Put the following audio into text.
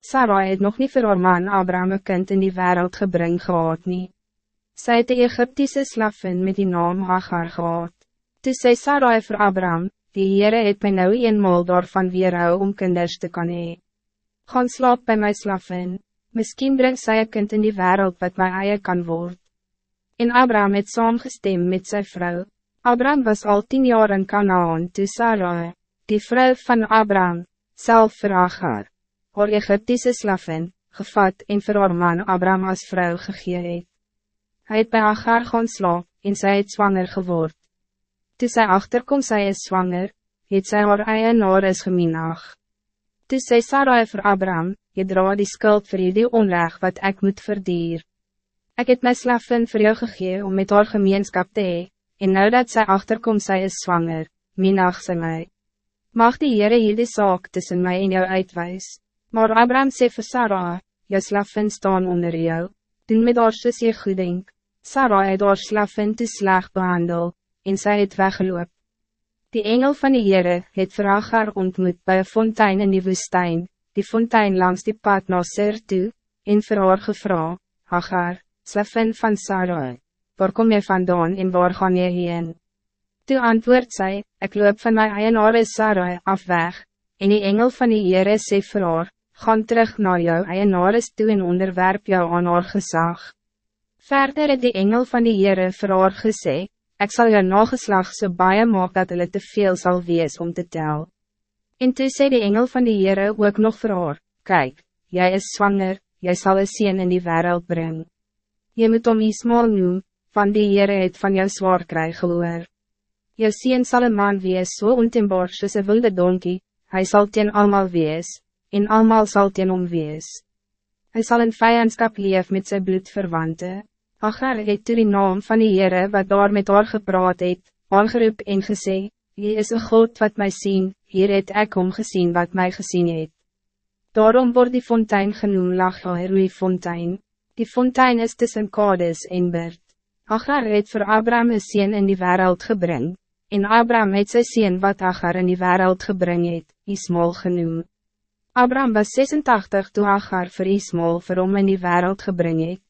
Sarai het nog niet voor haar man Abraham een kind in die wereld gebring gehad nie. Sy het die Egyptische slaffen met die naam Hagar gehad. Toe sê Sarai voor Abraham, die Heere het my nou eenmaal daarvan weerhou om kinders te kan hee. Gaan slaap bij my slaffen, miskien bring sy een kind in die wereld wat my eie kan word. En Abraham het saamgestem met zijn vrouw. Abraham was al tien jaar in Canaan toe Sarai, die vrouw van Abraham, zelf vir Hagar, haar Egyptische slaffen, gevat en vir haar man Abraham als vrouw gegee het. Hy het by Hagar gaan slaap, en sy het zwanger geword. Toe sy achterkom sy is zwanger, het sy haar eie naar is geminag. Toe sê Sarai vir Abraham, je dra die skuld vir die onrecht wat ik moet verdier. Ik het my slaffen vir jou gegee om met haar gemeenskap te hee, en nou dat sy achterkom sy is zwanger, minag sy my. Mag die Heere hierdie saak tussen mij en jou uitwijs. Maar Abraham sê vir Sarah, jou slaffen staan onder jou, doen met haar soos jy goed denk. Sarah het haar slaffen te sleg behandel, en sy het weggeloop. Die engel van die Heere het vir Agar ontmoet bij een fontein in die woestijn, die fontein langs die pad na Sir toe, en vir haar gevra, Agar, slaffen van Sarah, waar kom jy vandaan en waar gaan jy heen? Toe antwoord zij, ik loop van mijn eienaar Sarai af weg, en die engel van die Heere sê vir haar, gaan terug naar jou eienaar toe en onderwerp jou aan haar gezag. Verder het die engel van die Heere vir haar gesê, ek sal jou nageslag so baie maak dat hulle te veel sal wees om te tel. En toe sê die engel van die Heere ook nog vir haar, kyk, jy is zwanger, jy sal een sien in die wereld brengen. Je moet om Ismael noem, van die Heere het van jou zwaar kry gehoor. Jou sien sal een man wees so ontembaar soos een wilde donkie, hy sal teen almal wees, en almal sal teen hom wees. Hy sal in vijandskap leef met zijn bloedverwante. Agar het toe die naam van die Heere wat daar met haar gepraat het, aangeroep en gesê, Jy is een God wat mij zien, hier het ek om gezien wat mij gezien het. Daarom wordt die fontein genoemd Lachel fontein. Die fontein is tussen Kades en Bert. Agar het voor Abraham een sien in die wereld gebring, En Abraham het sy sien wat Agar in die wereld gebring het, Ismael genoem. Abraham was 86 toen Agar voor Ismael vir hom in die wereld gebring het.